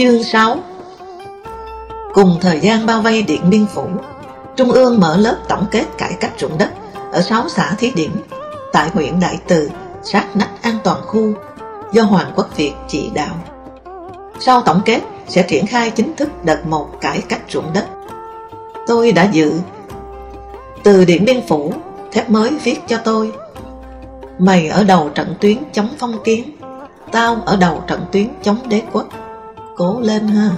Chương 6 Cùng thời gian bao vây Điện Biên Phủ Trung ương mở lớp tổng kết cải cách ruộng đất ở 6 xã thí điểm tại huyện Đại Từ, sát nách an toàn khu do Hoàng Quốc Việt chỉ đạo. Sau tổng kết sẽ triển khai chính thức đợt một cải cách ruộng đất. Tôi đã dự từ Điện Biên Phủ, thép mới viết cho tôi Mày ở đầu trận tuyến chống phong kiến Tao ở đầu trận tuyến chống đế quốc Cố lên ha.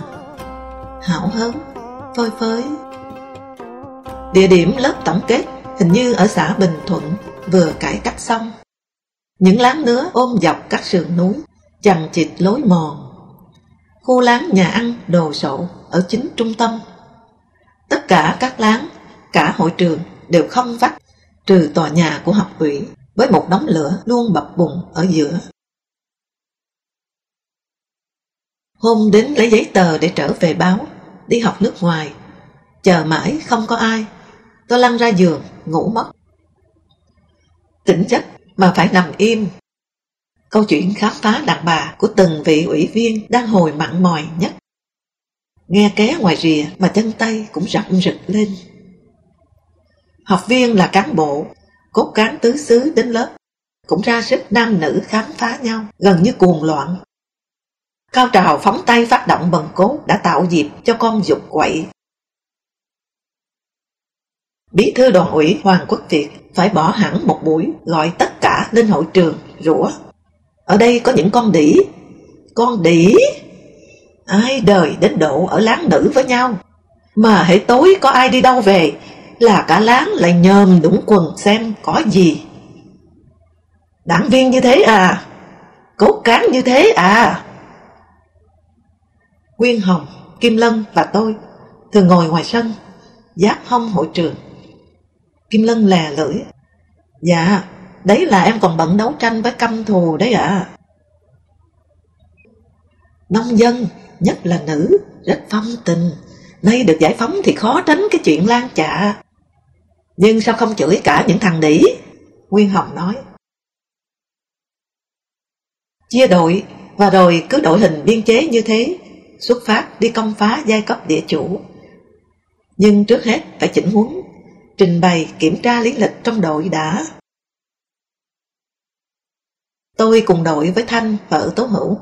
Hảo hứng, Phơi phới. Địa điểm lớp tổng kết Hình như ở xã Bình Thuận Vừa cải cách xong. Những láng nứa ôm dọc các sườn núi Chằng chịt lối mòn. Khu láng nhà ăn đồ sộ Ở chính trung tâm. Tất cả các láng Cả hội trường đều không vách Trừ tòa nhà của học ủy Với một đống lửa luôn bập bùng ở giữa. Hôm đến lấy giấy tờ để trở về báo, Đi học nước ngoài. Chờ mãi không có ai. Tôi lăn ra giường, ngủ mất. Tỉnh giấc mà phải nằm im. Câu chuyện khám phá đàn bà Của từng vị ủy viên Đang hồi mặn mòi nhất. Nghe ké ngoài rìa mà chân tay cũng rậm rực lên. Học viên là cán bộ, Cốt cán tứ xứ đến lớp, Cũng ra sức nam nữ khám phá nhau, Gần như cuồng loạn. Cao trào phóng tay phát động bần cốt Đã tạo dịp cho con dục quậy Bí thư đoàn ủy Hoàng Quốc Việt Phải bỏ hẳn một buổi Gọi tất cả lên hội trường, rủa, Ở đây có những con đỉ Con đỉ Ai đời đến độ ở láng nữ với nhau Mà hễ tối có ai đi đâu về, là cả láng lại nhờm đũng quần xem có gì. Đảng viên như thế à? Cốt cán như thế à? Nguyên Hồng, Kim Lân và tôi thường ngồi ngoài sân, giáp hông hội trường. Kim Lân lè lưỡi. Dạ, đấy là em còn bận đấu tranh với căm thù đấy ạ. À. Nông dân, nhất là nữ, rất phong tình. Nay được giải phóng thì khó tránh cái chuyện lan chạ. Nhưng sao không chửi cả những thằng đỉ? Nguyên Hồng nói. Chia đội và rồi cứ đội hình biên chế như thế, xuất phát đi công phá giai cấp địa chủ. Nhưng trước hết phải chỉnh huấn, trình bày kiểm tra lý lịch trong đội đã. Tôi cùng đội với Thanh vợ Tố Hữu.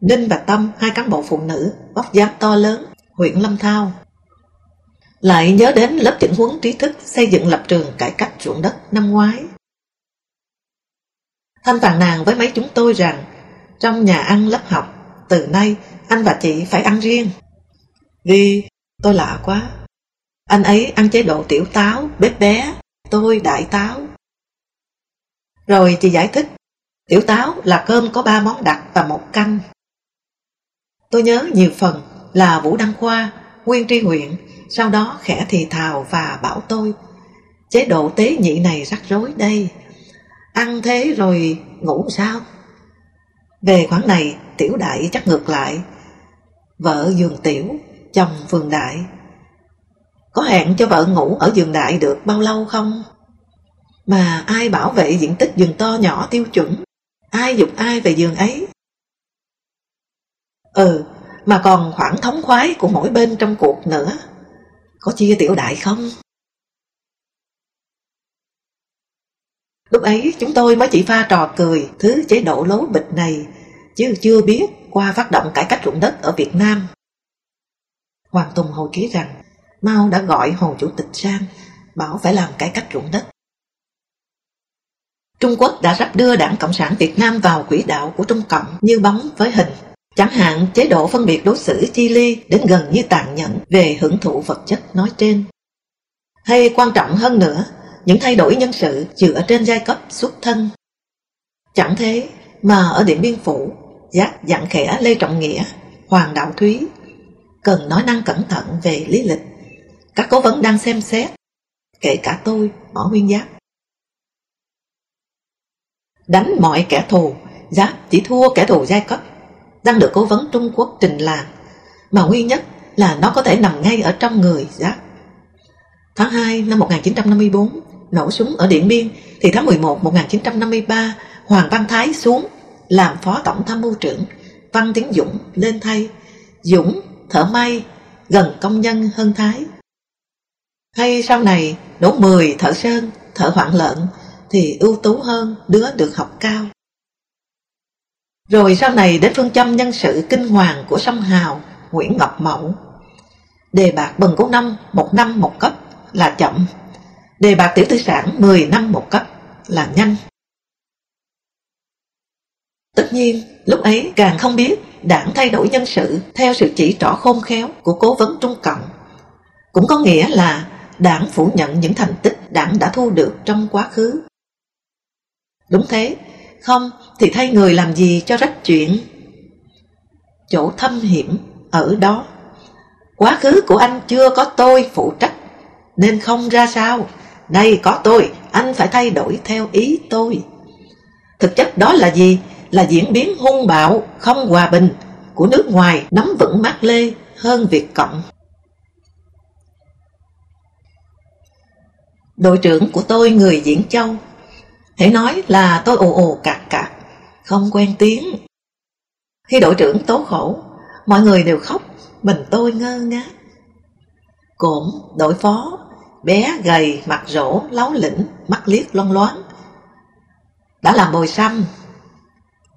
Ninh và Tâm, hai cán bộ phụ nữ, bóc dáng to lớn, huyện Lâm Thao, lại nhớ đến lớp chỉnh huấn trí thức xây dựng lập trường cải cách ruộng đất năm ngoái. Thanh phàn nàn với mấy chúng tôi rằng trong nhà ăn lớp học, từ nay anh và chị phải ăn riêng. Vì tôi lạ quá. Anh ấy ăn chế độ tiểu táo, bếp bé, tôi đại táo. Rồi chị giải thích, tiểu táo là cơm có ba món đặc và một canh. Tôi nhớ nhiều phần là Vũ Đăng Khoa, Nguyên Tri huyện sau đó khẽ thì thào và bảo tôi Chế độ tế nhị này rắc rối đây Ăn thế rồi ngủ sao Về khoảng này tiểu đại chắc ngược lại. Vợ giường tiểu Chồng vườn đại. Có hẹn cho vợ ngủ ở giường đại được bao lâu không? Mà ai bảo vệ diện tích giường to nhỏ tiêu chuẩn? Ai dục ai về giường ấy? Ừ Mà còn khoảng thống khoái của mỗi bên trong cuộc nữa. Có chia tiểu đại không? Lúc ấy chúng tôi mới chỉ pha trò cười thứ chế độ lố bịch này, chứ chưa biết qua phát động cải cách ruộng đất ở Việt Nam. Hoàng Tùng hồi ký rằng Mao đã gọi Hồ Chủ tịch sang, bảo phải làm cải cách ruộng đất. Trung Quốc đã sắp đưa đảng Cộng sản Việt Nam vào quỹ đạo của Trung Cộng như bóng với hình. Chẳng hạn chế độ phân biệt đối xử chi ly đến gần như tàn nhẫn về hưởng thụ vật chất nói trên. Hay quan trọng hơn nữa, những thay đổi nhân sự dựa trên giai cấp xuất thân. Chẳng thế mà ở Điện Biên Phủ, Giác dặn khẽ Lê Trọng Nghĩa, Hoàng Đạo Thúy, cần nói năng cẩn thận về lý lịch. Các cố vấn đang xem xét, kể cả tôi, Mỏ Nguyên Giáp. Đánh mọi kẻ thù, Giáp chỉ thua kẻ thù giai cấp, đang được cố vấn Trung Quốc trình làm, mà nguyên nhất là nó có thể nằm ngay ở trong người Giáp. Tháng 2 năm 1954, nổ súng ở Điện Biên, thì tháng 11 1953, Hoàng Văn Thái xuống làm phó tổng tham mưu trưởng, Văn Tiến Dũng lên thay, Dũng thợ may gần công nhân hơn Thái. Hay sau này đổ 10 thợ sơn, thợ hoạn lợn thì ưu tú hơn đứa được học cao. Rồi sau này đến phương châm nhân sự kinh hoàng của sông Hào, Nguyễn Ngọc Mậu. Đề bạc bần cố năm, một năm một cấp là chậm. Đề bạc tiểu tư sản 10 năm một cấp là nhanh. Tất nhiên, lúc ấy càng không biết đảng thay đổi nhân sự theo sự chỉ trỏ khôn khéo của cố vấn Trung Cộng. Cũng có nghĩa là đảng phủ nhận những thành tích đảng đã thu được trong quá khứ. Đúng thế, không thì thay người làm gì cho rách chuyện. Chỗ thâm hiểm ở đó. Quá khứ của anh chưa có tôi phụ trách, nên không ra sao. Nay có tôi, anh phải thay đổi theo ý tôi. Thực chất đó là gì? Là diễn biến hung bạo, không hòa bình của nước ngoài nắm vững mát lê hơn Việt Cộng. Đội trưởng của tôi người Diễn Châu Hãy nói là tôi ồ ồ cạc cạc Không quen tiếng. Khi đội trưởng tố khổ Mọi người đều khóc Mình tôi ngơ ngác. Cổm đội phó Bé gầy mặt rỗ láo lĩnh Mắt liếc loan loáng Đã làm bồi xăm.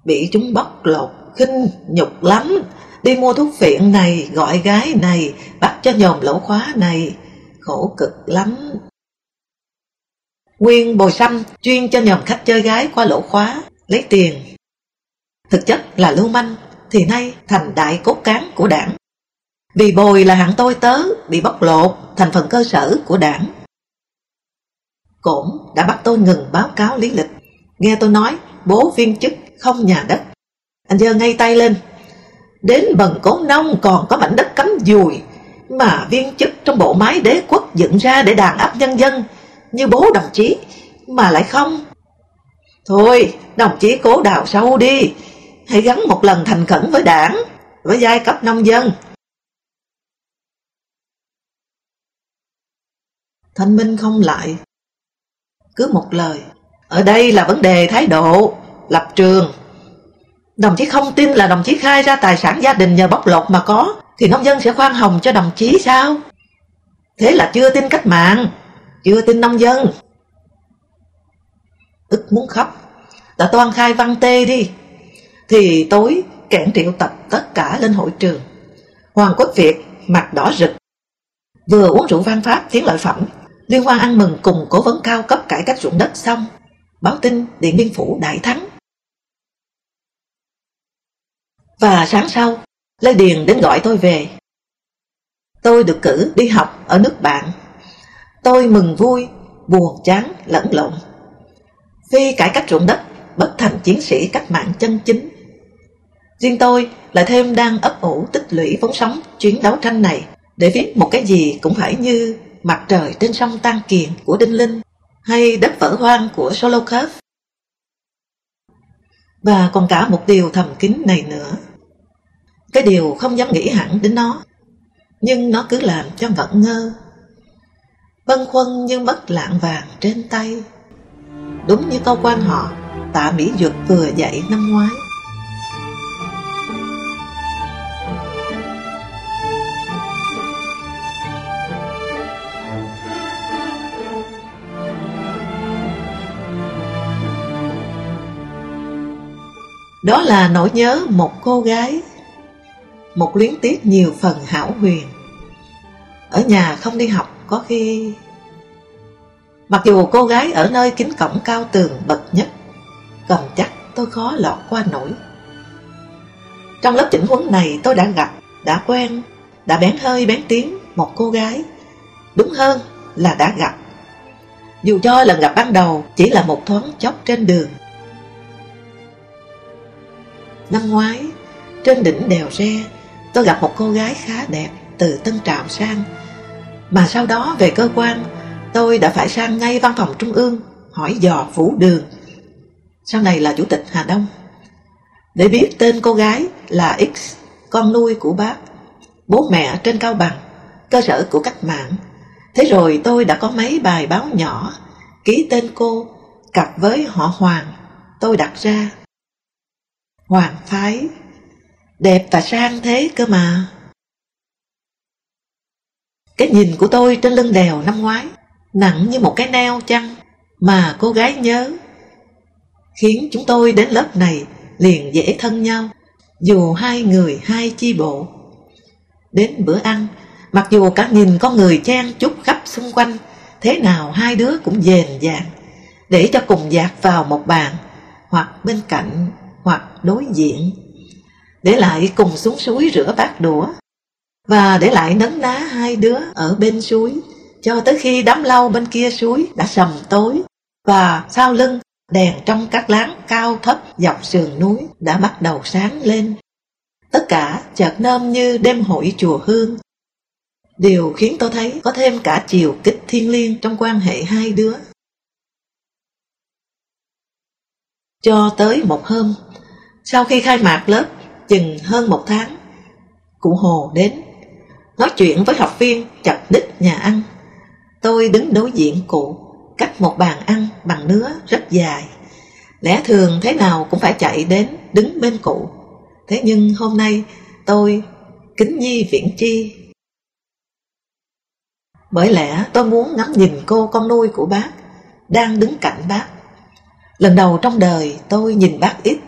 Bị chúng bóc lột, khinh nhục lắm. Đi mua thuốc phiện này, Gọi gái này, Bắt cho nhòm lỗ khóa này. Khổ cực lắm. Nguyên bồi xăm chuyên cho nhòm khách chơi gái qua lỗ khóa, Lấy tiền. Thực chất là lưu manh, Thì nay thành đại cốt cán của đảng. Vì bồi là hạng tôi tớ, Bị bóc lột, thành phần cơ sở của đảng. Cổn đã bắt tôi ngừng báo cáo lý lịch. Nghe tôi nói, bố viên chức không nhà đất. Anh giơ ngay tay lên. Đến bần cố nông còn có mảnh đất cấm dùi Mà viên chức trong bộ máy đế quốc dựng ra để đàn áp nhân dân Như bố đồng chí Mà lại không. Thôi, đồng chí cố đào sâu đi. Hãy gắn một lần thành khẩn với đảng, Với giai cấp nông dân. Thanh Minh không lại. Cứ một lời. Ở đây là vấn đề thái độ. Lập trường. Đồng chí không tin là đồng chí khai ra tài sản gia đình nhờ bóc lột mà có, Thì nông dân sẽ khoan hồng cho đồng chí sao? Thế là chưa tin cách mạng, Chưa tin nông dân. Ức muốn khóc, Đã toan khai văn tê đi, Thì tối kẻn triệu tập tất cả lên hội trường. Hoàng Quốc Việt mặt đỏ rực, Vừa uống rượu văn pháp tiếng lợi phẩm, Liên quan ăn mừng cùng cố vấn cao cấp cải cách ruộng đất xong, Báo tin Điện Biên Phủ đại thắng. Và sáng sau, Lê Điền đến gọi tôi về. Tôi được cử đi học ở nước bạn. Tôi mừng vui, buồn chán, lẫn lộn. Phi cải cách ruộng đất, bất thành chiến sĩ cách mạng chân chính. Riêng tôi lại thêm đang ấp ủ tích lũy vốn sống chuyến đấu tranh này để viết một cái gì cũng phải như mặt trời trên sông Tan Kiền của Đinh Linh hay đất vỡ hoang của Solokhov. Và còn cả một điều thầm kín này nữa. Cái điều không dám nghĩ hẳn đến nó, nhưng nó cứ làm cho vẫn ngơ. Bân khuân như mất lạng vàng trên tay. Đúng như câu quan họ, tạ Mỹ Duật vừa dạy năm ngoái. Đó là nỗi nhớ một cô gái Một luyến tiếc nhiều phần hảo huyền. Ở nhà không đi học có khi Mặc dù cô gái ở nơi kính cổng cao tường bậc nhất Cầm chắc tôi khó lọt qua nổi. Trong lớp chỉnh huấn này tôi đã gặp, đã quen, đã bén hơi bén tiếng một cô gái. Đúng hơn là đã gặp. Dù cho lần gặp ban đầu chỉ là một thoáng chốc trên đường Năm ngoái, trên đỉnh đèo Re, tôi gặp một cô gái khá đẹp từ Tân Trào sang. Mà sau đó về cơ quan, tôi đã phải sang ngay văn phòng trung ương hỏi dò Vũ Đường, sau này là chủ tịch Hà Đông, để biết tên cô gái là X, con nuôi của bác, bố mẹ trên Cao Bằng, cơ sở của cách mạng. Thế rồi tôi đã có mấy bài báo nhỏ ký tên cô cặp với họ Hoàng tôi đặt ra. Hoàng phái, đẹp và sang thế cơ mà. Cái nhìn của tôi trên lưng đèo năm ngoái, nặng như một cái neo chăng mà cô gái nhớ, khiến chúng tôi đến lớp này liền dễ thân nhau, dù hai người hai chi bộ. Đến bữa ăn, mặc dù cả nhìn con người chen chúc khắp xung quanh, thế nào hai đứa cũng dền dàng, để cho cùng dạt vào một bàn, hoặc bên cạnh, hoặc đối diện. Để lại cùng xuống suối rửa bát đũa, và để lại nấn ná hai đứa ở bên suối, cho tới khi đám lau bên kia suối đã sầm tối, và sau lưng đèn trong các láng cao thấp dọc sườn núi đã bắt đầu sáng lên. Tất cả chợt nôm như đêm hội chùa hương. Điều khiến tôi thấy có thêm cả chiều kích thiên liêng trong quan hệ hai đứa. Cho tới một hôm, sau khi khai mạc lớp chừng hơn một tháng, cụ Hồ đến, nói chuyện với học viên chặt đích nhà ăn. Tôi đứng đối diện cụ, cách một bàn ăn bằng nứa rất dài. Lẽ thường thế nào cũng phải chạy đến đứng bên cụ. Thế nhưng hôm nay tôi kính nhi viễn chi. Bởi lẽ tôi muốn ngắm nhìn cô con nuôi của bác đang đứng cạnh bác. Lần đầu trong đời tôi nhìn bác ít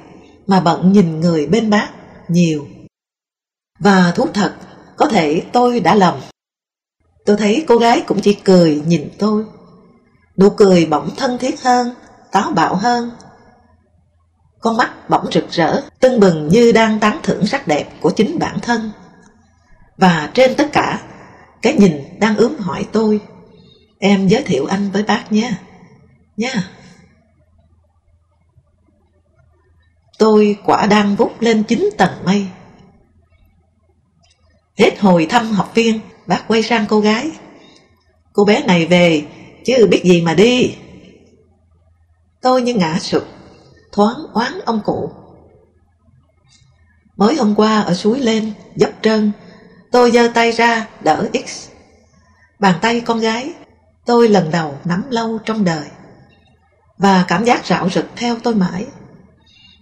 mà bận nhìn người bên bác nhiều. Và thú thật, có thể tôi đã lầm. Tôi thấy cô gái cũng chỉ cười nhìn tôi. Nụ cười bỗng thân thiết hơn, táo bạo hơn. Con mắt bỗng rực rỡ, tưng bừng như đang tán thưởng sắc đẹp của chính bản thân. Và trên tất cả, cái nhìn đang ướm hỏi tôi, em giới thiệu anh với bác nhé, nha. Tôi quả đang vút lên chín tầng mây. Hết hồi thăm học viên, bác quay sang cô gái. Cô bé này về, chứ biết gì mà đi. Tôi như ngã sụp, thoáng oán ông cụ. Mới hôm qua ở suối lên, dốc trơn, tôi giơ tay ra đỡ X. Bàn tay con gái, tôi lần đầu nắm lâu trong đời. Và cảm giác rạo rực theo tôi mãi.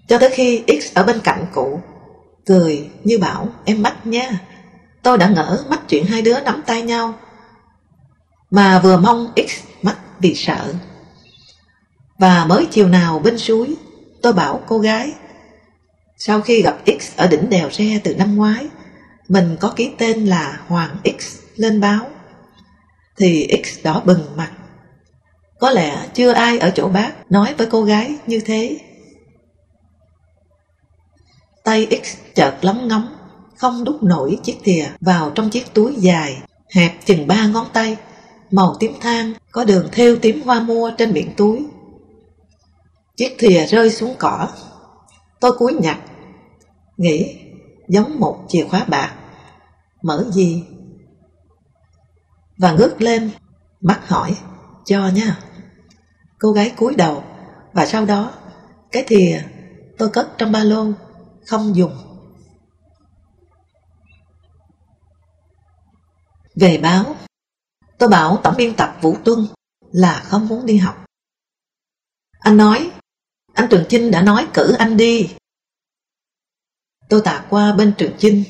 Cho tới khi X ở bên cạnh cụ, cười như bảo em mắt nha. Tôi đã ngỡ mắt chuyện hai đứa nắm tay nhau, mà vừa mong X mắt vì sợ. Và mới chiều nào bên suối, tôi bảo cô gái, sau khi gặp X ở đỉnh đèo Re từ năm ngoái, mình có ký tên là Hoàng X lên báo, thì X đỏ bừng mặt. Có lẽ chưa ai ở chỗ bác nói với cô gái như thế. Tay X chợt lóng ngóng, không đút nổi chiếc thìa vào trong chiếc túi dài, hẹp chừng ba ngón tay, màu tím than, có đường thêu tím hoa mua trên miệng túi. Chiếc thìa rơi xuống cỏ. Tôi cúi nhặt, nghĩ giống một chìa khóa bạc. Mở gì? Và ngước lên, mắt hỏi, cho nha. Cô gái cúi đầu, và sau đó, cái thìa tôi cất trong ba lô không dùng. Về báo, tôi bảo tổng biên tập Vũ Tuân là không muốn đi học. Anh nói, anh Trường Chinh đã nói cử anh đi. Tôi tạt qua bên Trường Chinh,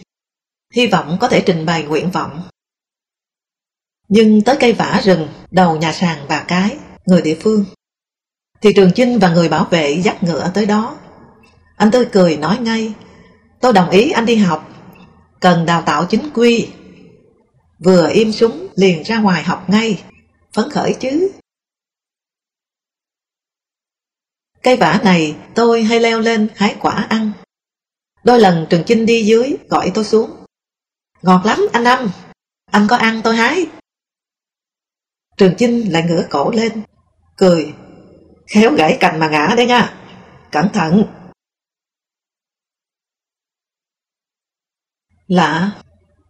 hy vọng có thể trình bày nguyện vọng. Nhưng tới cây vả rừng, đầu nhà sàn và cái, người địa phương, thì Trường Chinh và người bảo vệ dắt ngựa tới đó anh tươi cười nói ngay, Tôi đồng ý anh đi học, Cần đào tạo chính quy. Vừa im súng liền ra ngoài học ngay, Phấn khởi chứ. Cây vả này tôi hay leo lên hái quả ăn. Đôi lần Trường Chinh đi dưới gọi tôi xuống. Ngọt lắm anh Năm Anh có ăn tôi hái. Trường Chinh lại ngửa cổ lên, Cười, Khéo gãy cành mà ngã đấy nha, Cẩn thận. Lạ,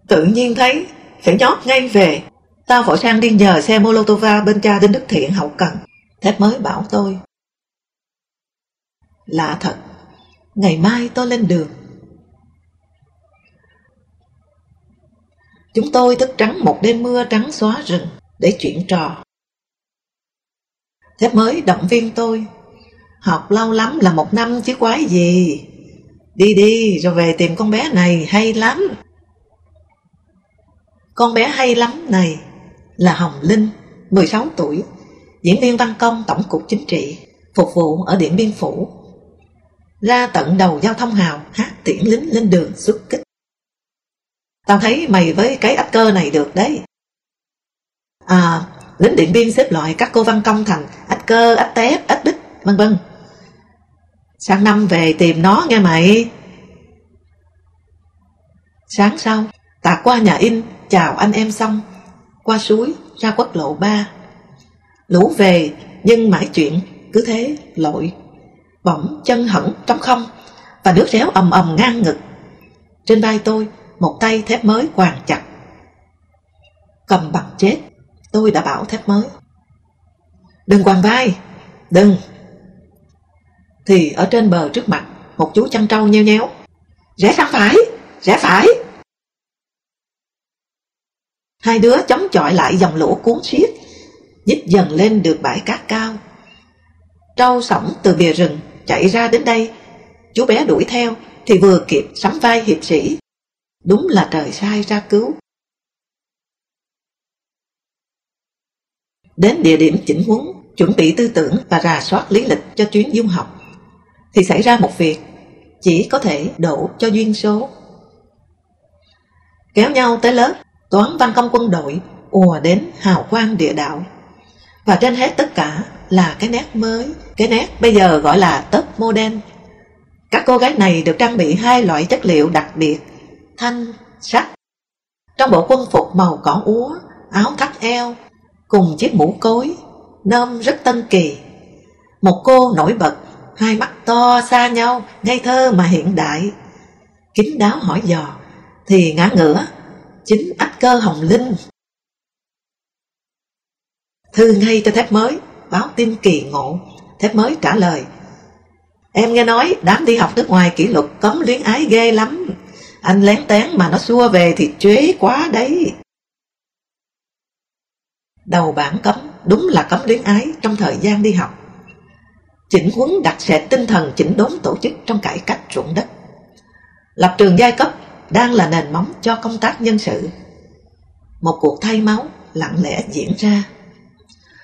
tự nhiên thấy, phải nhót ngay về. Tao vội sang đi nhờ xe Molotova bên cha Đinh Đức Thiện hậu cần. Thép mới bảo tôi. Lạ thật, ngày mai tôi lên đường. Chúng tôi thức trắng một đêm mưa trắng xóa rừng để chuyện trò. Thép mới động viên tôi. Học lâu lắm là một năm chứ quái gì. Đi đi rồi về tìm con bé này hay lắm. Con bé hay lắm này là Hồng Linh, 16 tuổi, diễn viên văn công Tổng cục Chính trị, phục vụ ở Điện Biên Phủ. Ra tận đầu giao thông hào hát tiễn lính lên đường xuất kích. Tao thấy mày với cái ách cơ này được đấy. À, lính điện biên xếp loại các cô văn công thành ách cơ, ách tép, ách bích, vân vân. Sáng năm về tìm nó nghe mày. Sáng sau, tạc qua nhà in, chào anh em xong, qua suối, ra quốc lộ 3. Lũ về, nhưng mãi chuyện, cứ thế, lội. Bỗng chân hẳn trong không, và nước réo ầm ầm ngang ngực. Trên vai tôi, một tay thép mới quàng chặt. Cầm bằng chết, tôi đã bảo thép mới. Đừng quàng vai, đừng. Thì ở trên bờ trước mặt, một chú chăn trâu nheo nhéo. Rẽ sang phải, rẽ phải. Hai đứa chống chọi lại dòng lũ cuốn xiết, nhích dần lên được bãi cát cao. Trâu sổng từ bìa rừng chạy ra đến đây, chú bé đuổi theo thì vừa kịp sắm vai hiệp sĩ Đúng là trời sai ra cứu. Đến địa điểm chỉnh huấn, chuẩn bị tư tưởng và rà soát lý lịch cho chuyến du học, thì xảy ra một việc chỉ có thể đổ cho duyên số. Kéo nhau tới lớp, toán văn công quân đội ùa đến hào quang địa đạo. Và trên hết tất cả là cái nét mới, cái nét bây giờ gọi là top modern. Các cô gái này được trang bị hai loại chất liệu đặc biệt thanh, sắc. Trong bộ quân phục màu cỏ úa, áo thắt eo, cùng chiếc mũ cối, nôm rất tân kỳ. Một cô nổi bật, hai mắt to xa nhau, ngây thơ mà hiện đại. Kính đáo hỏi dò, thì ngã ngửa, chính ách cơ hồng linh. Thư ngay cho thép mới, báo tin kỳ ngộ, thép mới trả lời. Em nghe nói đám đi học nước ngoài kỷ luật cấm luyến ái ghê lắm anh lén tén mà nó xua về thì chế quá đấy. Đầu bản cấm đúng là cấm luyến ái trong thời gian đi học. Chỉnh huấn đặt sệt tinh thần chỉnh đốn tổ chức trong cải cách ruộng đất. Lập trường giai cấp đang là nền móng cho công tác nhân sự. Một cuộc thay máu lặng lẽ diễn ra.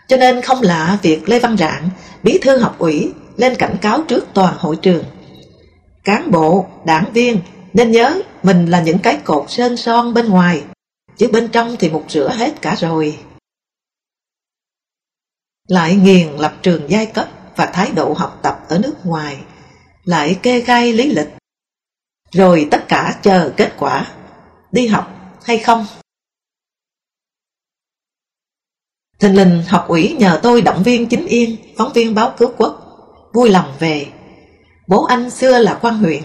Cho nên không lạ việc Lê Văn Rạng, bí thư học ủy, lên cảnh cáo trước toàn hội trường. Cán bộ, đảng viên nên nhớ mình là những cái cột sơn son bên ngoài, chứ bên trong thì mục rửa hết cả rồi. Lại nghiền lập trường giai cấp và thái độ học tập ở nước ngoài, lại kê khai lý lịch. Rồi tất cả chờ kết quả, đi học hay không. Thình lình học ủy nhờ tôi động viên chính yên, phóng viên báo cứu quốc, vui lòng về. Bố anh xưa là quan huyện,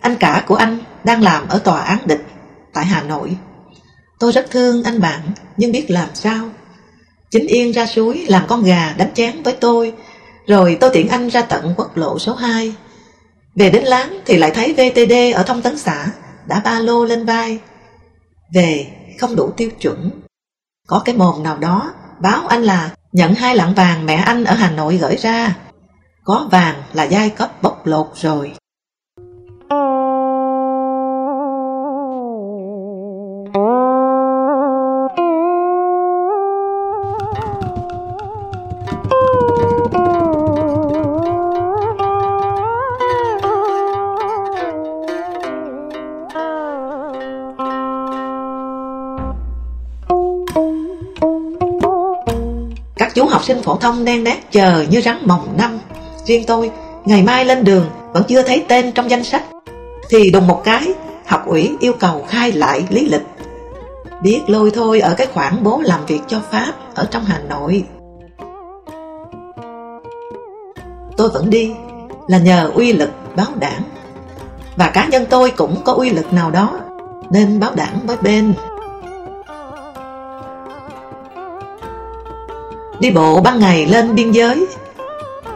anh cả của anh đang làm ở tòa án địch tại Hà Nội. Tôi rất thương anh bạn nhưng biết làm sao. Chính Yên ra suối làm con gà đánh chén với tôi rồi tôi tiện anh ra tận quốc lộ số 2. Về đến láng thì lại thấy VTD ở thông tấn xã, đã ba lô lên vai. Về, không đủ tiêu chuẩn. Có cái mồm nào đó, báo anh là nhận hai lạng vàng mẹ anh ở Hà Nội gửi ra. Có vàng là giai cấp bóc lột rồi. Học sinh phổ thông đang đát chờ như rắn mồng năm. Riêng tôi, ngày mai lên đường vẫn chưa thấy tên trong danh sách. Thì đùng một cái, học ủy yêu cầu khai lại lý lịch. Biết lôi thôi ở cái khoản bố làm việc cho Pháp ở trong Hà Nội. Tôi vẫn đi là nhờ uy lực báo đảng. Và cá nhân tôi cũng có uy lực nào đó nên báo đảng với bên. Đi bộ ban ngày lên biên giới,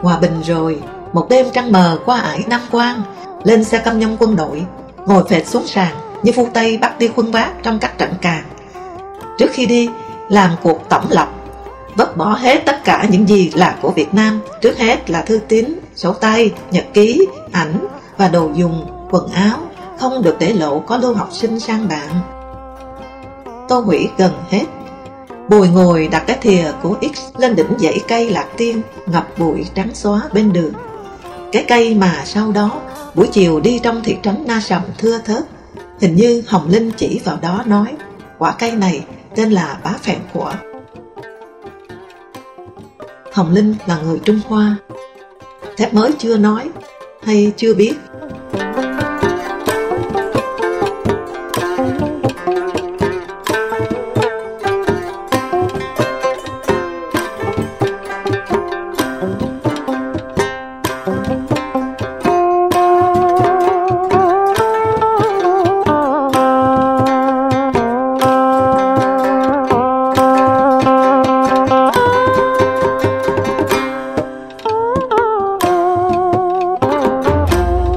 hòa bình rồi, một đêm trăng mờ qua ải Nam Quan lên xe căm nhông quân đội, ngồi phệt xuống sàn như phu Tây bắt đi khuân vác trong các trận càn. Trước khi đi, làm cuộc tổng lập, vứt bỏ hết tất cả những gì là của Việt Nam, trước hết là thư tín, sổ tay, nhật ký, ảnh và đồ dùng, quần áo, không được để lộ có lưu học sinh sang bạn. Tô hủy gần hết. Bùi ngồi đặt cái thìa của X lên đỉnh dãy cây lạc tiên, ngập bụi trắng xóa bên đường. Cái cây mà sau đó, buổi chiều đi trong thị trấn Na Sầm thưa thớt, hình như Hồng Linh chỉ vào đó nói, quả cây này tên là bá Phẹn của. Hồng Linh là người Trung Hoa, thép mới chưa nói hay chưa biết